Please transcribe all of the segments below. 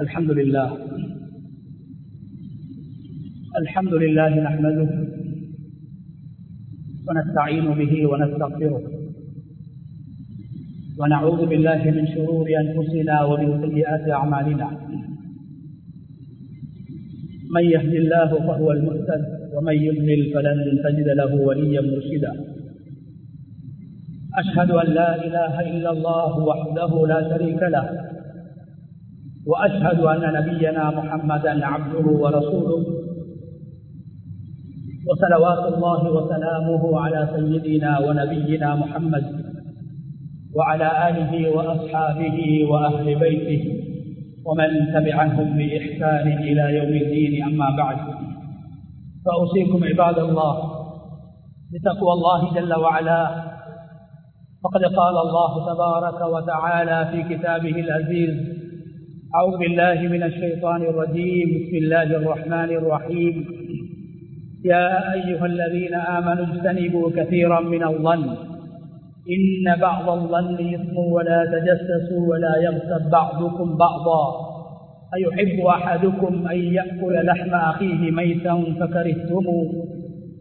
الحمد لله. الحمد لله نحمده ونستعين به ونستغفره. ونعوذ بالله من شرور أنفسنا ومن سيئات أعمالنا. من يهد الله فهو المهتد ومن يضلل فلن تجد له وليا مرشدا. أشهد أن لا إله إلا الله وحده لا شريك له. وأشهد أن نبينا محمدا عبده ورسوله. وصلوات الله وسلامه على سيدنا ونبينا محمد وعلى آله وأصحابه وأهل بيته ومن تبعهم بإحسان إلى يوم الدين. أما بعد فأوصيكم عباد الله بتقوى الله جل وعلا. فقد قال الله تبارك وتعالى في كتابه العزيز أعوذ بالله من الشيطان الرجيم بسم الله الرحمن الرحيم يا أيها الذين آمنوا اجتنبوا كثيرا من الظن إن بعض الظن إثم ولا تجسسوا ولا يغتب بعضكم بعضا أيحب أحدكم أن يأكل لحم أخيه ميتا فكرهتموه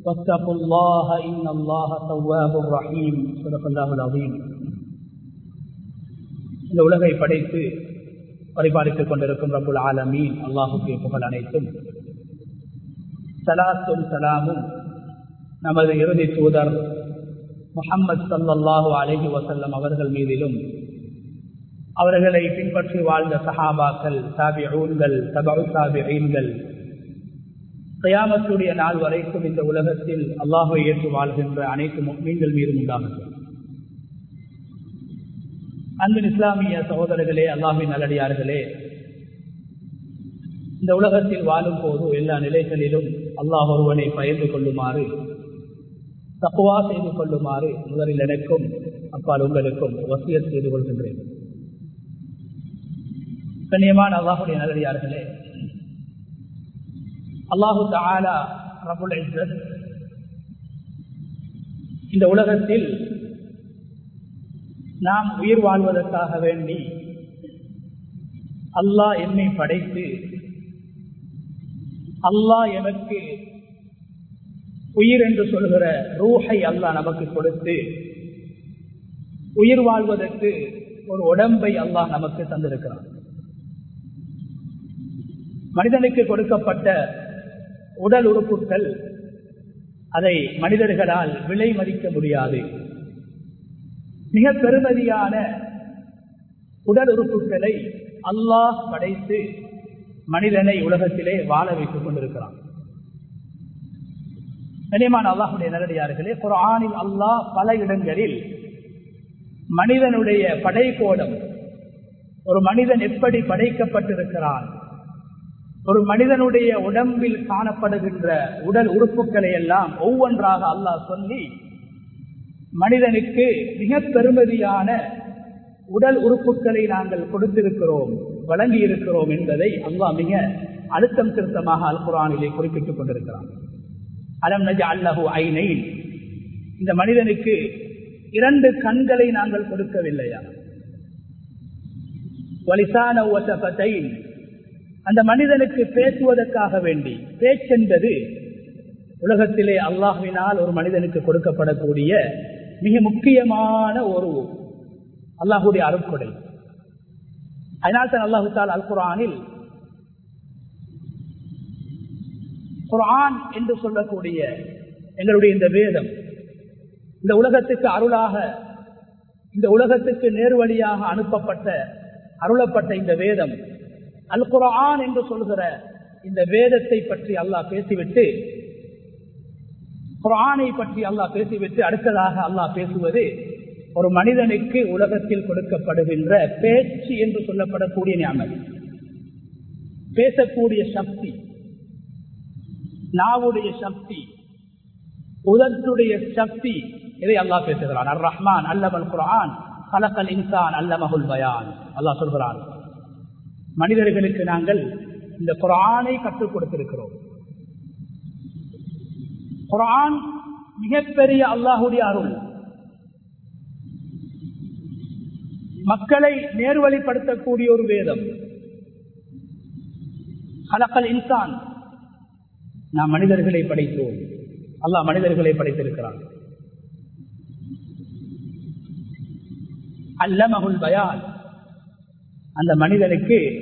واتقوا الله إن الله تواب رحيم صدق الله العظيم இந்த உலகை படைத்து பரிபாலித்துக் கொண்டிருக்கும் ரபுல் ஆலமீன் அல்லாஹுக்கு புகழ் அனைத்தும் சலாத்தும் சலாமும் நமது இறுதி தூதர் முகம்மது சல்லாஹூ அலஹி வசல்லம் அவர்கள் மீதிலும் அவர்களை பின்பற்றி வாழ்ந்த சஹாபாக்கள் தாபிஊன்கள் தபு தாபிகள் கயாமத்துடைய நாள் வரைக்கும் இந்த உலகத்தில் அல்லாஹை ஏற்று வாழ்கின்ற அனைத்து மீன்கள் மீதும் உண்டாகும் அன்பின் இஸ்லாமிய சகோதரர்களே அல்லாஹின் நல்லடியார்களே இந்த உலகத்தில் வாழும் போது எல்லா நிலைகளிலும் அல்லாஹ் ஒருவனை பயந்து கொள்ளுமாறு தப்புவா செய்து கொள்ளுமாறு முதலில் எனக்கும் அப்பால் உங்களுக்கும் வசியத் செய்து கொள்கின்றேன். கண்ணியமான அல்லாஹுடைய நல்லடியார்களே அல்லாஹு தாலா ரபுல் இந்த உலகத்தில் நாம் உயிர் வாழ்வதற்காக வேண்டி அல்லாஹ் என்னை படைத்து அல்லாஹ் எனக்கு உயிர் என்று சொல்கிற ரூஹை அல்லாஹ் நமக்கு கொடுத்து உயிர் வாழ்வதற்கு ஒரு உடம்பை அல்லாஹ் நமக்கு தந்திருக்கிறான். மனிதனுக்கு கொடுக்கப்பட்ட உடல் உறுப்புகள் அதை மனிதர்களால் விலை மதிக்க முடியாது. மிக பெருமதியான உடல் உறுப்புகளை அல்லாஹ் படைத்து மனிதனை உலகத்திலே வாழ வைத்துக் கொண்டிருக்கிறான். கனியமான அல்லாஹுடைய நேரடியார்களே குரானில் அல்லாஹ் பல இடங்களில் மனிதனுடைய படைக்கோலம் ஒரு மனிதன் எப்படி படைக்கப்பட்டிருக்கிறான் ஒரு மனிதனுடைய உடம்பில் காணப்படுகின்ற உடல் உறுப்புகளை எல்லாம் ஒவ்வொன்றாக அல்லாஹ் சொல்லி மனிதனுக்கு மிக பெருமதியான உடல் உறுப்புகளை நாங்கள் கொடுத்திருக்கிறோம் வழங்கி இருக்கிறோம் என்பதை அல்லா மிக அழுத்தம் திருத்தமாக அல் குரானிலே குறிப்பிட்டுக் கொண்டிருக்கிறான். அலம் நஜ அல்லஹு ஐனை இந்த மனிதனுக்கு இரண்டு கண்களை நாங்கள் கொடுக்கவில்லையா? வலிசான ஓசபத்தை அந்த மனிதனுக்கு பேசுவதற்காக வேண்டி. பேச்சென்பது உலகத்திலே அல்லாஹுவினால் ஒரு மனிதனுக்கு கொடுக்கப்படக்கூடிய மிக முக்கியமான ஒரு அல்லாஹுடைய அருட்கொடை. அதனால் தான் அல்லாஹு தால் அல் குரானில் குரான் என்று சொல்லக்கூடிய எங்களுடைய இந்த வேதம் இந்த உலகத்துக்கு அருளாக இந்த உலகத்துக்கு நேர்வழியாக அனுப்பப்பட்ட அருளப்பட்ட இந்த வேதம் அல் குரான் என்று சொல்கிற இந்த வேதத்தை பற்றி அல்லாஹ் பேசிவிட்டு குரானை பற்றி அல்லாஹ் பேசிவிட்டு அடுத்ததாக அல்லாஹ் பேசுவது ஒரு மனிதனுக்கு உலகத்தில் கொடுக்கப்படுகின்ற பேச்சு என்று சொல்லப்படக்கூடிய ஞாபகம் பேசக்கூடிய சக்தி நாவுடைய சக்தி உதட்டுடைய சக்தி இதை அல்லாஹ் பேசுகிறான். அர் ரஹ்மான் அல்லமல் குரான் கலக்கல் இன்சான் அல்லமகுல் பயான். அல்லாஹ் சொல்கிறான் மனிதர்களுக்கு நாங்கள் இந்த குரானை கற்றுக் கொடுத்திருக்கிறோம். குரான் மிகப்பெரிய அல்லாஹுடைய அருள். மக்களை நேர்வழிப்படுத்தக்கூடிய ஒரு வேதம். கலக்கல் இன்சான். நாம் மனிதர்களை படைத்தோம். அல்லாஹ் மனிதர்களை படைத்திருக்கிறான். அல்லமகுல் பயால் அந்த மனிதனுக்கு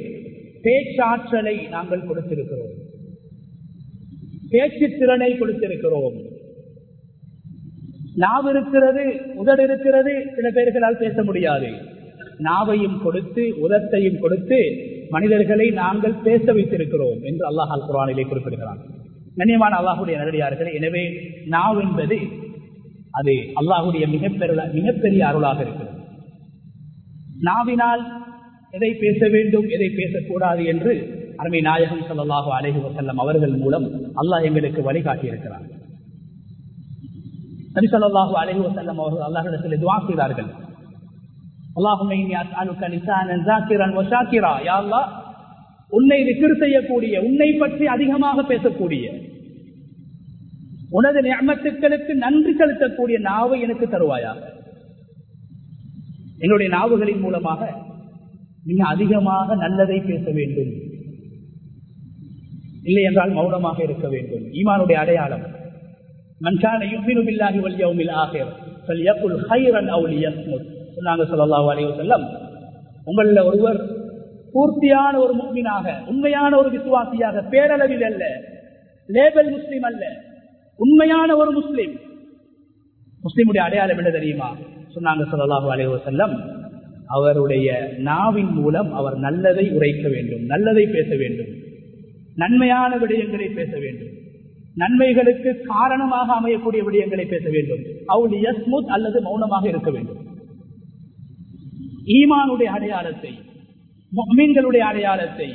பேச்சாற்றலை நாங்கள் கொடுத்திருக்கிறோம். பேச்சு திறனை கொடுத்திருக்கிறோம். நாவு இருக்கிறது உதடு இருக்கிறது சில பேர்களால் பேச முடியாது. நாவையும் கொடுத்து உதத்தையும் கொடுத்து மனிதர்களை நாங்கள் பேச வைத்திருக்கிறோம் என்று அல்லாஹ் அல் குரானிலே குறிப்பிடுகிறான். கண்ணியமான அல்லாஹுடைய நேரடியார்கள் எனவே நாவ் என்பது அது அல்லாஹுடைய மிகப்பெரிய மிகப்பெரிய அருளாக இருக்கிறது. நாவினால் எதை பேச வேண்டும் எதை பேசக்கூடாது என்று அருமை நாயகம் சல்லாஹு அலஹி வசல்லம் அவர்கள் மூலம் அல்லாஹ் எங்களுக்கு வழிகாட்டியிருக்கிறார். நபி சொல்லாஹு அலஹி வசல்லம் அவர்கள் அல்லாஹிடத்தில் துவா செய்தார்கள். உன்னை விக்கிர் செய்யக்கூடிய உன்னை பற்றி அதிகமாக பேசக்கூடிய உனது நியமத்துக்களுக்கு நன்றி செலுத்தக்கூடிய நாவை எனக்கு தருவாயாக என்னுடைய நாவுகளின் மூலமாக மிக அதிகமாக நல்லதை பேச வேண்டும். இல்லை என்றால் மௌனமாக இருக்க வேண்டும். ஈமானுடைய அடையாளம். மன்கான யுமினு பில்லாஹி வல் யௌமில் ஆகிர் ஃபல்யகுல் கைரன் சொன்னாங்க ஸல்லல்லாஹு அலைஹி உங்களில் ஒருவர் பூர்த்தியான ஒரு முக்மீனாக உண்மையான ஒரு விசுவாசியாக பேரளவில் அல்ல லேபல் முஸ்லீம் அல்ல உண்மையான ஒரு முஸ்லீம். முஸ்லீமுடைய அடையாளம் என்ன தெரியுமா? சொன்னாங்க சொல்லலாஹு அலைஹி செல்லம் அவருடைய நாவின் மூலம் அவர் நல்லதை உரைக்க வேண்டும் நல்லதை பேச வேண்டும். நன்மையான விடயங்களை பேச வேண்டும். நன்மைகளுக்கு காரணமாக அமையக்கூடிய விடயங்களை பேச வேண்டும். அவள் யஸ்முத் அல்லது மௌனமாக இருக்க வேண்டும். ஈமானுடைய அடையாளத்தை மீன்களுடைய அடையாளத்தை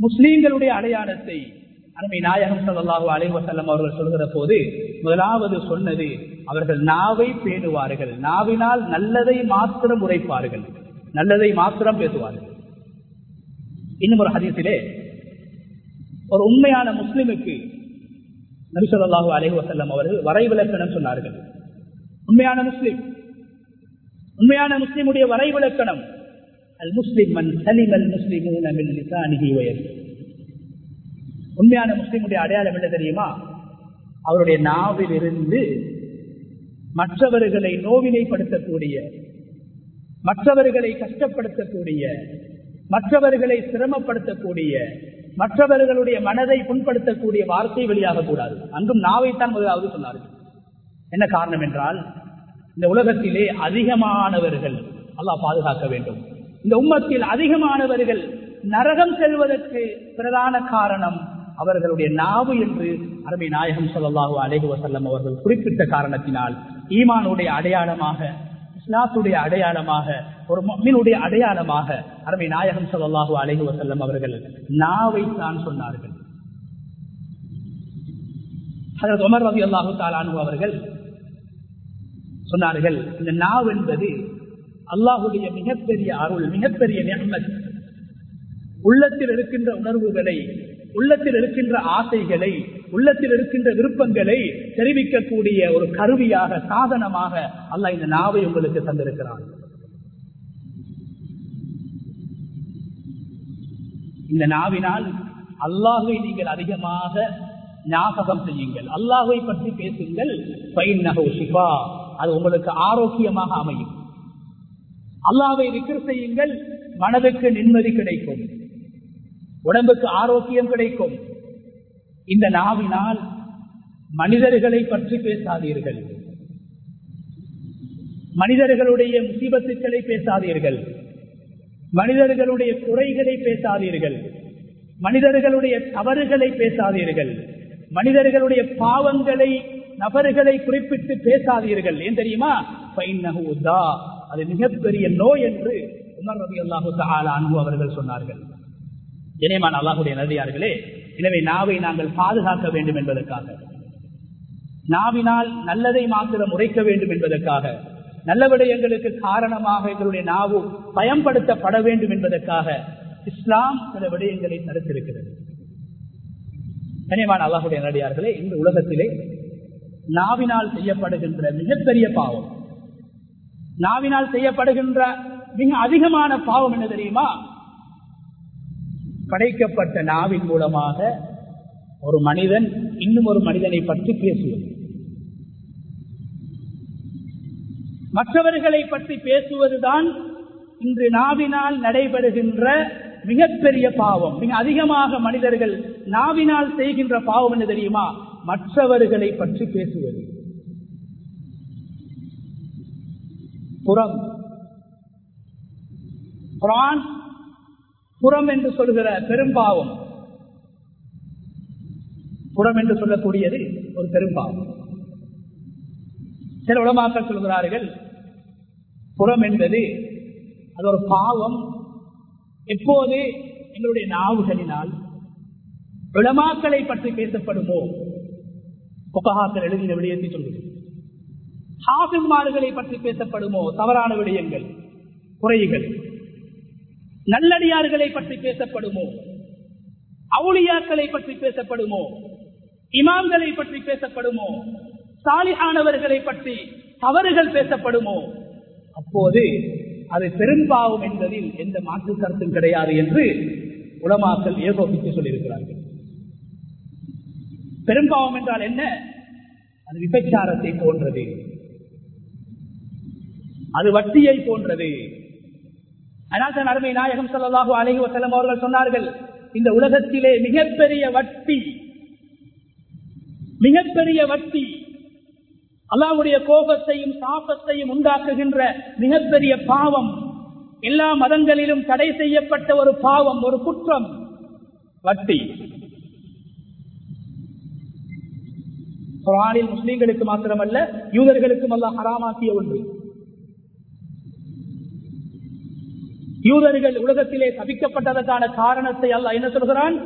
முஸ்லீம்களுடைய அடையாளத்தை அருமை நாயகம் சல்லாஹூ அலைவசல்லம் அவர்கள் சொல்கிற போது முதலாவது சொன்னது அவர்கள் நாவை பேணுவார்கள். நாவினால் நல்லதை மாத்திரம் உரைப்பார்கள். நல்லதை மாத்திரம் பேசுவார்கள். இன்னும் ஒரு ஹதீசிலே ஒரு உண்மையான முஸ்லிமுக்கு நபிசல்லாஹு அலஹி வசல்லம் அவர்கள் வரைவிலக்கணம் சொன்னார்கள். உண்மையான முஸ்லிம். உண்மையான முஸ்லிமுடைய வரைவிலக்கணம். அல் முஸ்லிம் அல் முஸ்லிம் உண்மையான முஸ்லிமுடைய அடையாளம் என்ன தெரியுமா? அவருடைய நாவில் இருந்து மற்றவர்களை நோவினைப்படுத்தக்கூடிய மற்றவர்களை கஷ்டப்படுத்தக்கூடிய மற்றவர்களை சிரமப்படுத்தக்கூடிய மற்றவர்களுடைய மனதை புண்படுத்தக்கூடிய வார்த்தை வெளியாக கூடாது அங்கும் நாவைத்தான் முதலாவது சொன்னார்கள். என்ன காரணம் என்றால் இந்த உலகத்திலே அதிகமானவர்கள் அல்லாஹ் பாதுகாக்க வேண்டும். இந்த உம்மத்தில் அதிகமானவர்கள் நரகம் செல்வதற்கு பிரதான காரணம் அவர்களுடைய நாவு என்று அரபி நாயகம் சொல்லலாஹு அலேகுவசல்லம் அவர்கள் குறிப்பிட்ட காரணத்தினால் ஈமானுடைய அடையாளமாக இஸ்லாத்துடைய அடையாளமாக ஒரு மீனுடைய அடையாளமாக அரபி நாயகம் சொல்லலாஹு அலேஹு வசல்லம் அவர்கள் நாவை தான் சொன்னார்கள். அதற்கு உமர் ரவி அல்லாஹு தாலானு அவர்கள் சொன்னார்கள் இந்த நாவ் என்பது அல்லாஹுடைய மிகப்பெரிய அருள் மிகப்பெரிய நியமத். உள்ளத்தில் இருக்கின்ற உணர்வுகளை உள்ளத்தில் இருக்கின்ற ஆசைகளை உள்ளத்தில் இருக்கின்ற விருப்பங்களை தெரிவிக்கக்கூடிய ஒரு கருவியாக சாதனமாக அல்ல இந்த நாவை உங்களுக்கு தந்திருக்கிறார் இந்த நாவினால் அல்லாஹை நீங்கள் அதிகமாக ஞாபகம் செய்யுங்கள். அல்லாஹை பற்றி பேசுங்கள். பைன் நகோ சிபா அது உங்களுக்கு ஆரோக்கியமாக அமையும். அல்லாவை விக்கிர செய்யுங்கள். மனதுக்கு நிம்மதி கிடைக்கும். உடம்புக்கு ஆரோக்கியம் கிடைக்கும். இந்த நாவினால் மனிதர்களை பற்றி பேசாதீர்கள். மனிதர்களுடைய முசீபத்துக்களை பேசாதீர்கள். மனிதர்களுடைய குறைகளை பேசாதீர்கள். மனிதர்களுடைய தவறுகளை பேசாதீர்கள். மனிதர்களுடைய பாவங்களை நபர்களை குறிப்பிட்டு பேசாதீர்கள். ஏன் தெரியுமா? அது மிகப்பெரிய நோய் என்று உமர் ரவி அல்லாஹு அன்பு அவர்கள் சொன்னார்கள். இணையமான அல்லாஹுடைய நதியார்களே எனவே நாவை நாங்கள் பாதுகாக்க வேண்டும் என்பதற்காக. நாவினால் நல்லதை மாத்திரம் உரைக்க வேண்டும் என்பதற்காக. நல்ல விடயங்களுக்கு காரணமாக எங்களுடைய நாவு பயன்படுத்தப்பட வேண்டும் என்பதற்காக இஸ்லாம் சில விடயங்களை தடுத்திருக்கிறது. கனியமான அல்லாஹுடைய நடிகார்களே இந்த உலகத்திலே நாவினால் செய்யப்படுகின்ற மிகப்பெரிய பாவம். நாவினால் செய்யப்படுகின்ற மிக அதிகமான பாவம் என்ன தெரியுமா? படைக்கப்பட்ட நாவின் மூலமாக ஒரு மனிதன் இன்னும் ஒரு மனிதனை பற்றி பேசுவது. மற்றவர்களை பற்றி பேசுவதுதான் இன்று நாவினால் நடைபெறுகின்ற மிகப்பெரிய பாவம். மிக அதிகமாக மனிதர்கள் நாவினால் செய்கின்ற பாவம் என்ன தெரியுமா? மற்றவர்களை பற்றி பேசுவது. புறம். குரான் புறம் என்று சொல்கிற பெரும்பாவம். புறம் என்று சொல்லக்கூடியது ஒரு பெரும்பாவம். சில உலமாக்கள் சொல்கிறார்கள் புறம் என்பது அது ஒரு பாவம். எப்போது? எங்களுடைய நாவுகளினால். விளமாக்களை பற்றி பேசப்படுமோ? புகஹாக்கள் எழுதின விடயத்தை சொல்கிறேன் ஹாபிமார்களை பற்றி பேசப்படுமோ? தவறான விடயங்கள் குறைகள். நல்லடியார்களை பற்றி பேசப்படுமோ? அவுளியாக்களை பற்றி பேசப்படுமோ? இமாம்களை பற்றி பேசப்படுமோ? சாலிஹானவர்களை பற்றி தவறுகள் பேசப்படுமோ? அப்போது அது பெரும்பாவும் என்பதில் எந்த மாற்று கருத்தும் கிடையாது என்று உலமாக்கள் ஏகோபித்து சொல்லியிருக்கிறார்கள். பெரும்பாவம் என்றால் என்ன? அது விபச்சாரத்தை போன்றது. அது வட்டியை போன்றது. அதனால் அருமை நாயகம் சொல்லலாக அழகி வசலம் அவர்கள் சொன்னார்கள் இந்த உலகத்திலே மிகப்பெரிய வட்டி மிகப்பெரிய வட்டி அல்லாவுடைய கோபத்தையும் சாபத்தையும் உண்டாக்குகின்ற மிகப்பெரிய பாவம் எல்லா மதங்களிலும் தடை செய்யப்பட்ட ஒரு பாவம் ஒரு குற்றம் வட்டி. குரானில் முஸ்லீம்களுக்கு மாத்திரமல்ல யூதர்களுக்கும் அல்ல ஹராமாக்கிய ஒன்று. யூதர்கள் உலகத்திலே சபிக்கப்பட்டதற்கான காரணத்தை அல்ல என்ன சொல்கிறான்?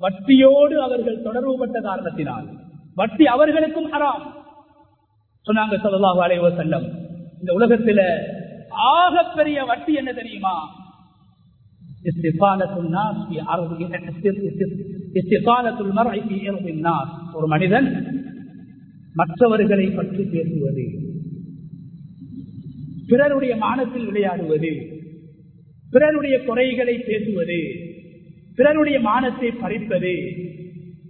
வட்டியோடு அவர்கள் தொடர்புபட்ட காரணத்தினால். வட்டி அவர்களுக்கும் ஹராம். சொன்னாங்க சொல்லலாஹு அலைவ செல்லம் இந்த உலகத்தில ஆகப்பெரிய வட்டி என்ன தெரியுமா? ஒரு மனிதன் மற்றவர்களை பற்றி பேசுவது. பிறருடைய மானத்தில் விளையாடுவது பிறருடைய குறைகளை பேசுவது பிறருடைய மானத்தை பறிப்பது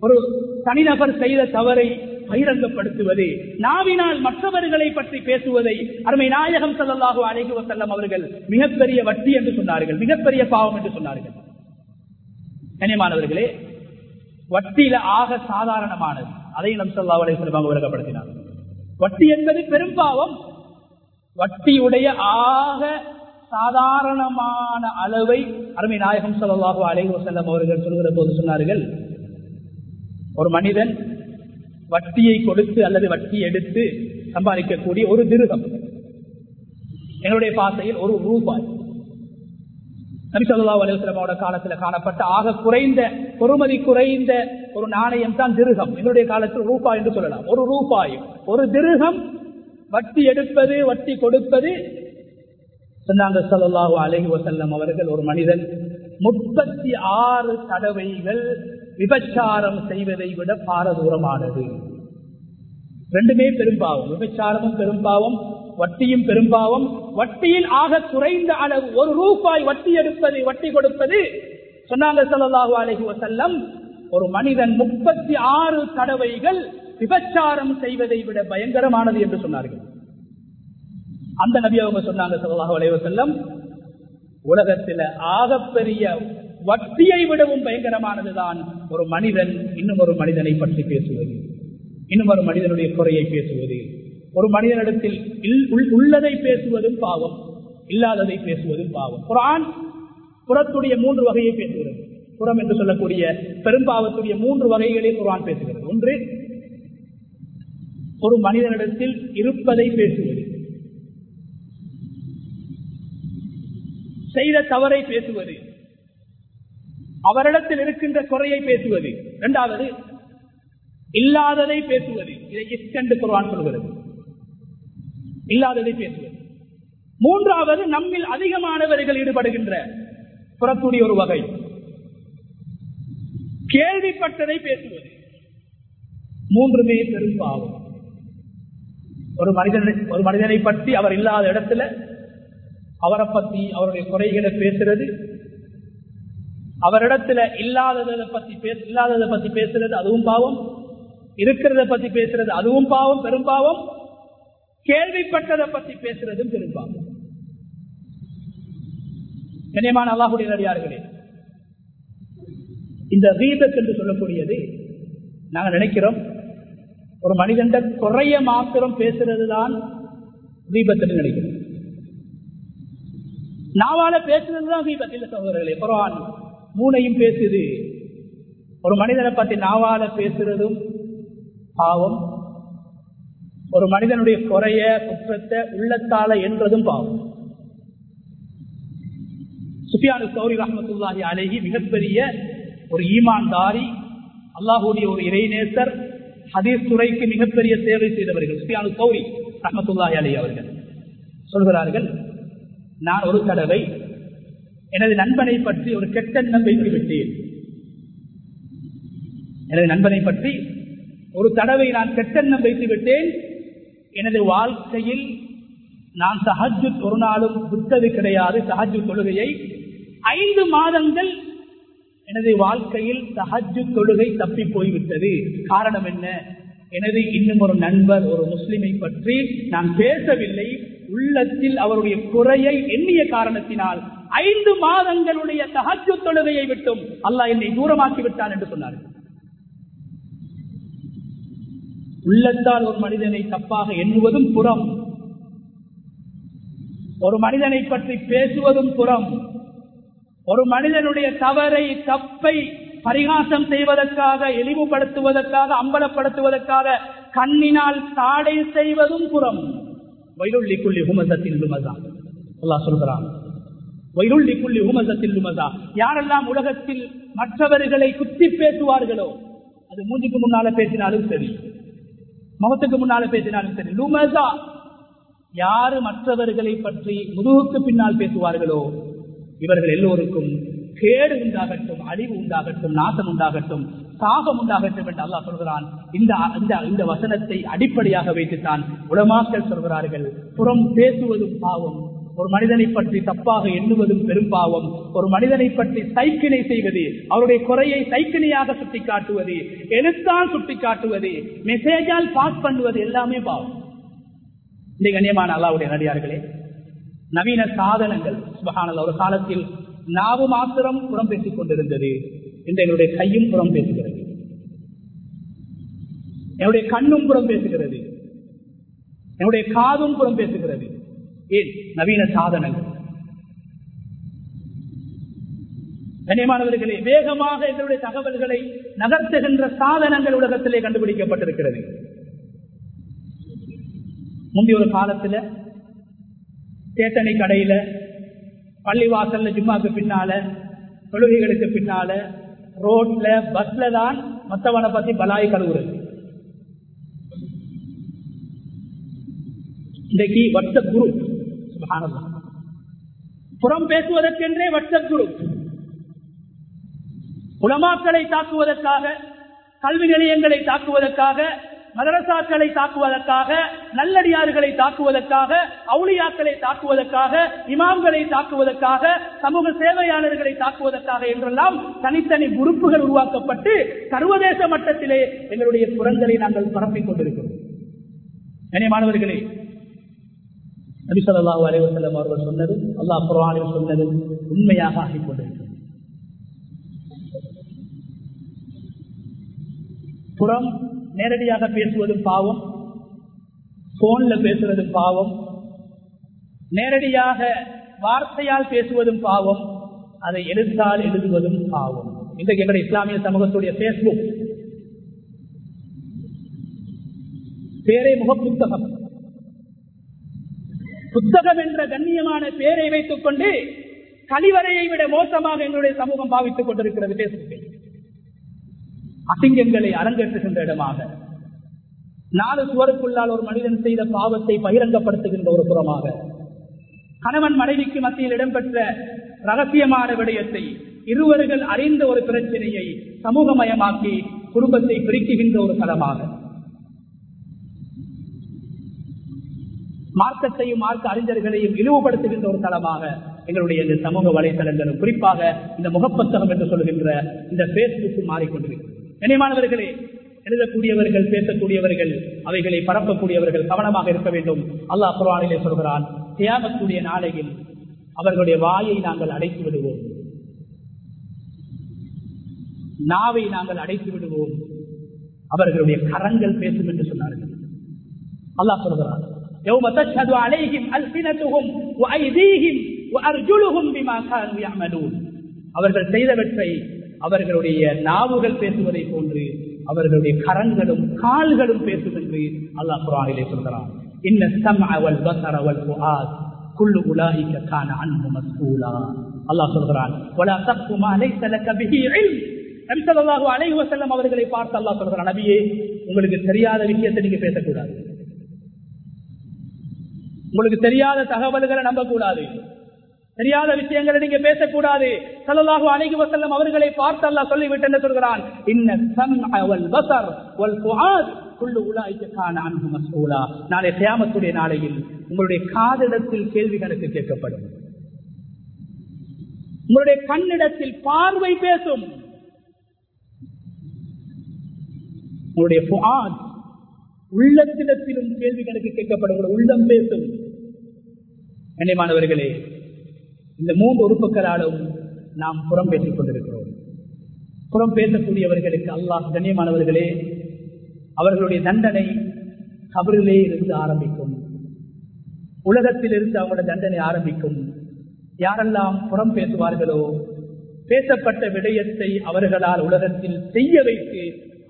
ஒரு தனிநபர் செய்த தவறை பகிரங்கப்படுத்துவது நாவினால் மற்றவர்களை பற்றி பேசுவதை அருமை நாயகம் செல்லல்லாக அழைக்கு செல்லம் அவர்கள் மிகப்பெரிய வட்டி என்று சொன்னார்கள் மிகப்பெரிய பாவம் என்று சொன்னார்கள். கனியமானவர்களே வட்டியில ஆக சாதாரணமானது. அதை நம் சொல்லா அலை விளக்கப்படுத்தினார் வட்டி என்பது பெரும் பாவம் வட்டியுடைய ஆக சாதாரணமான அளவை அருமை நாயகம் சொல்லலாக அலைவு செல்லம் அவர்கள் சொல்கிற போது சொன்னார்கள். ஒரு மனிதன் வட்டியை கொடுத்து அல்லது வட்டி எடுத்து சம்பாதிக்கக்கூடிய ஒரு திருகம். என்னுடைய பாசையில் ஒரு ரூபாய். நபிசல்லா அலுவலமோட காலத்துல காணப்பட்ட ஆக குறைந்த பொறுமதி குறைந்த ஒரு நாணயம் தான் திருகம். எங்களுடைய காலத்தில் ரூபாய் என்று சொல்லலாம். ஒரு ரூபாயும். ஒரு திருகம் வட்டி எடுப்பது வட்டி கொடுப்பது சொன்னாங்க சல்லாஹூ அலஹி வசல்லம் அவர்கள் ஒரு மனிதன் முப்பத்தி ஆறு தடவைகள் விபச்சாரம் செய்வதை விட பாரதூரமானது. ரெண்டுமே பெரும்பாவம். விபச்சாரமும் பெரும்பாவம் வட்டியும் பெரும்பாவம். வட்டியில் ஆக குறைந்த அளவு ஒரு ரூபாய் வட்டி எடுப்பது வட்டி கொடுப்பது சொன்னாங்க சல்லாஹூ அழகி வசல்லம் ஒரு மனிதன் முப்பத்தி ஆறு தடவைகள் விபச்சாரம் செய்வதை விட பயங்கரமானது என்று சொன்னார்கள். அந்த நபி அவங்க சொன்னாங்க சல்லாஹூ அலைஹி உலகத்தில் ஆகப்பெரிய வட்டியை விடவும் பயங்கரமானதுதான் ஒரு மனிதன் இன்னும் ஒரு மனிதனை பற்றி பேசுவது. இன்னும் ஒரு மனிதனுடைய குறையை பேசுவது. ஒரு மனிதனிடத்தில் உள்ளதை பேசுவதும் பாவம் இல்லாததை பேசுவதும் பாவம். குரான் புறத்துடைய மூன்று வகையை பேசுகிறது. புறம் என்று சொல்லக்கூடிய பெரும்பாவத்துடைய மூன்று வகைகளை குரான் பேசுகிறது. ஒன்று ஒரு மனிதனிடத்தில் இருப்பதை பேசுவது. செய்த தவறை பேசுவது. அவரிடத்தில் இருக்கின்ற குறையை பேசுவது. இரண்டாவது இல்லாததை பேசுவது. இதை இஸ்கண்டு குர்வான் சொல்கிறது. இல்லாததை பேசுவது. மூன்றாவது நம்மில் அதிகமானவர்கள் ஈடுபடுகின்ற புறக்கூடிய ஒரு வகை. கேள்விப்பட்டதை பேசுவது. மூன்றுமே பெரும்பாகும் ஒரு மனிதனை ஒரு மனிதனை பற்றி அவர் இல்லாத இடத்துல அவரை பற்றி அவருடைய குறைகளை பேசுறது அவரிடத்துல இல்லாததை பத்தி பேச இல்லாததை பத்தி பேசுறது அதுவும் பாவம் இருக்கிறத பத்தி பேசுறது அதுவும் பாவம் பெரும் பாவம் கேள்விப்பட்டதை பத்தி பேசுறதும் பெரும் பாவம். கண்ணியமான அல்லாஹுடைய நடிகார்களே இந்த ரீபத் என்று சொல்லக்கூடியது நாங்கள் நினைக்கிறோம். ஒரு மனிதன் குறைய மாத்திரம் பேசுறது தான் தீபத்தில் நினைக்கிறது நாவால பேசுறதுதான் தீபத்தில் சகோதரர்களே குரான் மூனையும் பேசுது. ஒரு மனிதனை பத்தி நாவால பேசுறதும் பாவம். ஒரு மனிதனுடைய குறைய குற்றத்தை உள்ளத்தால என்றதும் பாவம். சுஃபியானு சௌரி ரஹமத்துல்லாஹி அழகி மிகப்பெரிய ஒரு ஈமான்தாரி அல்லாஹுடைய ஒரு இறைநேசர் ஹதீஸ் துறைக்கு மிகப்பெரிய சேவை செய்தவர்கள் சுஃபியானு சௌரி ரஹமத்துல்லாஹி அலி அவர்கள் சொல்கிறார்கள் நான் ஒரு தடவை எனது நண்பனை பற்றி ஒரு கெட்டெண்ணம் வைத்து விட்டேன் எனது நண்பனை பற்றி ஒரு தடவை நான் கெட்டெண்ணம் வைத்து விட்டேன் எனது வாழ்க்கையில் நான் சஹஜு ஒரு நாளும் விட்டது கிடையாது. சஹஜு தொழுகையை ஐந்து மாதங்கள் எனது வாழ்க்கையில் சஹஜு தொழுகை தப்பி போய்விட்டது. காரணம் என்ன? எனது இன்னும் ஒரு நண்பர் ஒரு முஸ்லிமை பற்றி நான் பேசவில்லை. உள்ளத்தில் அவருடைய குறையை எண்ணிய காரணத்தினால் ஐந்து மாதங்களுடைய சஹஜு தொழுகையை விட்டும் அல்லாஹ் என்னை தூரமாக்கி விட்டான் என்று சொன்னார்கள். உள்ளத்தால் ஒரு மனிதனை தப்பாக எண்ணுவதும் புறம் ஒரு மனிதனை பற்றி பேசுவதும் புறம் ஒரு மனிதனுடைய தவறை தப்பை பரிகாசம் செய்வதற்காக இழிவுபடுத்துவதற்காக அம்பலப்படுத்துவதற்காக கண்ணினால் தாடை செய்வதும் புறம். வைருள்ளி புள்ளி ஹுமசத்தின் லுமதா அல்லாஹ் சொல்கிறான். வைருள்ளி குள்ளி ஹுமசத்தின் லுமதா யாரெல்லாம் உலகத்தில் மற்றவர்களை குத்தி பேசுவார்களோ அது மூஞ்சிக்கு முன்னால பேசினாலும் சரி முகத்துக்கு முன்னால பேசினாலும் சரி லுமதா யாரு மற்றவர்களை பற்றி முதுகுக்கு பின்னால் பேசுவார்களோ இவர்கள் எல்லோருக்கும் கேடு உண்டாகட்டும் அழிவு உண்டாகட்டும் நாசம் உண்டாகட்டும் சாகம் உண்டாகட்டும் என்று அல்லாஹ் சொல்கிறான். இந்த இந்த இந்த வசனத்தை அடிப்படையாக வைத்துத்தான் உலமாக்கள் சொல்கிறார்கள். புறம் பேசுவதும் பாவம் ஒரு மனிதனை பற்றி தப்பாக எண்ணுவதும் பெரும் பாவம் ஒரு மனிதனை பற்றி சைக்கிணை செய்வது அவருடைய குறையை சைக்கிணையாக சுட்டி காட்டுவது எழுத்தால் சுட்டி காட்டுவது மெசேஜால் பாஸ் பண்ணுவது எல்லாமே பாவம். இந்த கண்ணியமான அல்லாவுடைய நடிகார்களே நவீன சாதனங்கள் சுபகானல் ஒரு காலத்தில் நாவு மாத்திரம் புறம் பேசிக் கொண்டிருந்தது. இன்று என்னுடைய கையும் புறம் பேசுகிறது என்னுடைய கண்ணும் புறம் பேசுகிறது என்னுடைய காதும் புறம் பேசுகிறது ஏன்? நவீன சாதனங்கள். கண்ணியமானவர்களே வேகமாக எங்களுடைய தகவல்களை நகர்த்துகின்ற சாதனங்கள் உலகத்திலே கண்டுபிடிக்கப்பட்டிருக்கிறது. முந்தைய ஒரு காலத்தில் சேத்தனை கடையில பள்ளிவாசலில் ஜும்மாக்கு பின்னால தொழுகைகளுக்கு பின்னால ரோட்ல பஸ்ல தான் மற்றவனை பத்தி பலாய் கழுவுறது. இன்றைக்கு வாட்ஸ்அப் குரூப் சுபஹானல்லாஹ் புறம் பேசுவதற்கென்றே வாட்ஸ்அப் குரூப் உலமாக்களை தாக்குவதற்காக கல்வி நிலையங்களை தாக்குவதற்காக மதரசாக்களை தாக்குவதற்காக நல்லடியார்களை தாக்குவதற்காக அவுளியாக்களை தாக்குவதற்காக இமாம்களை தாக்குவதற்காக சமூக சேவையாளர்களை தாக்குவதற்காக என்றெல்லாம் தனித்தனி குரூப்புகள் உருவாக்கப்பட்டு சர்வதேச மட்டத்திலே எங்களுடைய குரங்களை நாங்கள் பரப்பிக் கொண்டிருக்கிறோம். மாணவர்களே நபிசல்லாஹு அலைவசல்லம் அவர்கள் சொன்னது அல்லாஹ் குரானில் சொன்னது உண்மையாக ஆகிக் கொண்டிருக்கிறது. புறம் நேரடியாக பேசுவதும் பாவம் போன்ல பேசுவதும் பாவம் நேரடியாக வார்த்தையால் பேசுவதும் பாவம் அதை எழுத்தால் எழுதுவதும் பாவம். இன்றைக்கு எங்களுடைய இஸ்லாமிய சமூகத்துடைய பேஸ்புக் பேரை முக புத்தகம் புத்தகம் என்ற கண்ணியமான பேரை வைத்துக் கொண்டு கழிவறையை விட மோசமாக எங்களுடைய சமூகம் பாவித்துக் கொண்டிருக்கிறது பேசுகிறேன் அசிங்கங்களை அரங்கேற்றுகின்ற இடமாக. நாலு சுவருக்குள்ளால் ஒரு மனிதன் செய்த பாவத்தை பகிரங்கப்படுத்துகின்ற ஒரு புறமாக. கணவன் மனைவிக்கு மத்தியில் இடம்பெற்ற ரகசியமான விடயத்தை இருவர்கள் அறிந்த ஒரு பிரச்சனையை சமூகமயமாக்கி குடும்பத்தை பிரிக்குகின்ற ஒரு தளமாக. மார்க்கத்தையும் மார்க்க அறிஞர்களையும் இழிவுபடுத்துகின்ற ஒரு தளமாக எங்களுடைய இந்த சமூக வலைதளங்களும் குறிப்பாக இந்த முகப்பத்தகம் என்று சொல்கின்ற இந்த பேஸ்புக் மாறிக்கொண்டிருக்கிறது. கனிமானவர்களே எழுதக்கூடியவர்கள் பேசக்கூடியவர்கள் அவைகளை பரப்பக்கூடியவர்கள் கவனமாக இருக்க வேண்டும். அல்லாஹ் குரானிலே சொல்கிறான் தியாகக்கூடிய நாளையில் அவர்களுடைய வாயை நாங்கள் அடைத்து விடுவோம். நாவை நாங்கள் அடைத்து விடுவோம். அவர்களுடைய கரங்கள் பேசும் என்று சொன்னார்கள். அல்லாஹ் சொல்கிறான் அவர்கள் செய்தவற்றை அவர்களுடைய நாவுகள் பேசுவதை போன்று அவர்களுடைய கரங்களும் கால்களும் பேசும் என்று அல்லாஹ் குரானிலே சொல்கிறான். இன்ன அவள் பசர் குள்ளு உலாஹிக்க கான அல்லாஹ் சொல்கிறான் ஒலா தப்புமா அலை தலக்க பிஹி அவர்களை பார்த்து அல்லாஹ் சொல்கிறான் நபியே உங்களுக்கு தெரியாத விஷயத்தை நீங்க பேசக்கூடாது. உங்களுக்கு தெரியாத தகவல்களை நம்பக்கூடாது. தெரியாத விஷயங்களை நீங்க பேசக்கூடாது. சல்லல்லாஹு அலைஹி வஸல்லம் அவர்களை பார்த்து அல்லாஹ் சொல்லிவிட்டு என்ன சொல்கிறான்? இன்ன சம்அ வல் பஸர் வல் ஃபுஆத் குல்லு உலாயிக கான அன்ஹு மஸ்ஊலா. நாளை கியாமத்துடைய நாளையில் உங்களுடைய காதிடத்தில் கேள்வி கணக்கு கேட்கப்படும். உங்களுடைய கண்ணிடத்தில் பார்வை பேசும். உங்களுடைய ஃபுஆத் உள்ளத்திடத்திலும் கேள்வி கணக்கு கேட்கப்படும். உள்ளம் பேசும். கண்ணியமானவர்களே இந்த மூன்று உறுப்புகளாலும் நாம் புறம் பேசிக் கொண்டிருக்கிறோம். புறம் பேசக்கூடியவர்களுக்கு அல்லாஹ் கண்ணியமானவர்களே அவர்களுடைய தண்டனை கபரிலே இருந்து ஆரம்பிக்கும். உலகத்தில் இருந்து அவங்களோட தண்டனை ஆரம்பிக்கும். யாரெல்லாம் புறம் பேசுவார்களோ பேசப்பட்ட விடயத்தை அவர்களால் உலகத்தில் செய்ய வைத்து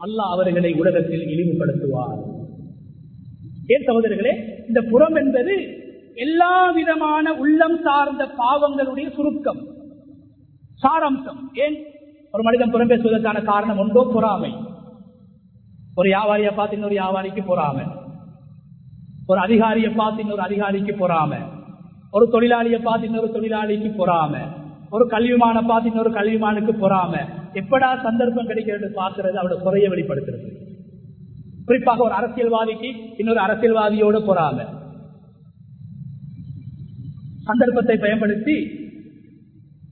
அல்லாஹ் அவர்களை உலகத்தில் இழிவுபடுத்துவார். ஏன் சகோதரர்களே இந்த புறம் என்பது எல்லா விதமான உள்ளம் சார்ந்த பாவங்களுடைய சுருக்கம் சாராம்சம். ஏன்? ஒரு மனிதன் புறம் பேசுவதற்கான காரணம் ஒன்றோ பொறாமை. ஒரு வியாபாரியை பார்த்து இன்னொரு வியாபாரிக்கு பொறாமை. ஒரு அதிகாரியை பார்த்து இன்னொரு அதிகாரிக்கு பொறாமை. ஒரு தொழிலாளியை பார்த்து இன்னொரு தொழிலாளிக்கு பொறாமை. ஒரு கல்விமான பார்த்து இன்னொரு கல்விமானுக்கு பொறாம. எப்படா சந்தர்ப்பம் கிடைக்கிறது பார்க்கறது அவரோட குறைய வெளிப்படுத்துறது. குறிப்பாக ஒரு அரசியல்வாதிக்கு இன்னொரு அரசியல்வாதியோட பொறாம. சந்தர்ப்பத்தை பயன்படுத்தி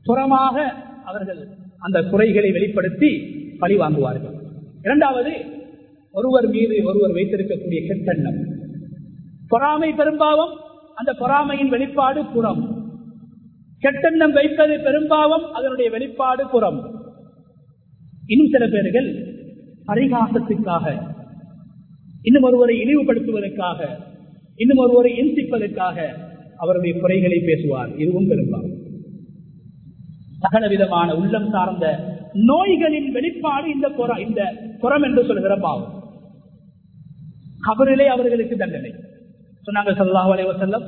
புறமாக அவர்கள் அந்த குறைகளை வெளிப்படுத்தி பழி வாங்குவார்கள். இரண்டாவது ஒருவர் மீது ஒருவர் வைத்திருக்கக்கூடிய கெட்டெண்ணம். பொறாமை பெரும்பாவம் அந்த பொறாமையின் வெளிப்பாடு புறம். கெட்டெண்ணம் வைப்பது பெரும்பாவம் அதனுடைய வெளிப்பாடு புறம். இன்னும் சில பேர்கள் பரிகாசத்துக்காக இன்னும் ஒருவரை இழிவுபடுத்துவதற்காக இன்னும் ஒருவரை இன்சிப்பதற்காக அவருடைய குறைகளை பேசுவார். இதுவும் பெரும்பாலும். சகல விதமான உள்ளம் சார்ந்த நோய்களின் வெளிப்பாடு இந்த புறம் இந்த புறம் என்று சொல்கிற பாவம். கபரிலே அவர்களுக்கு தண்டனை. சொன்னாங்க சல்லாஹ் அலைவசல்லம்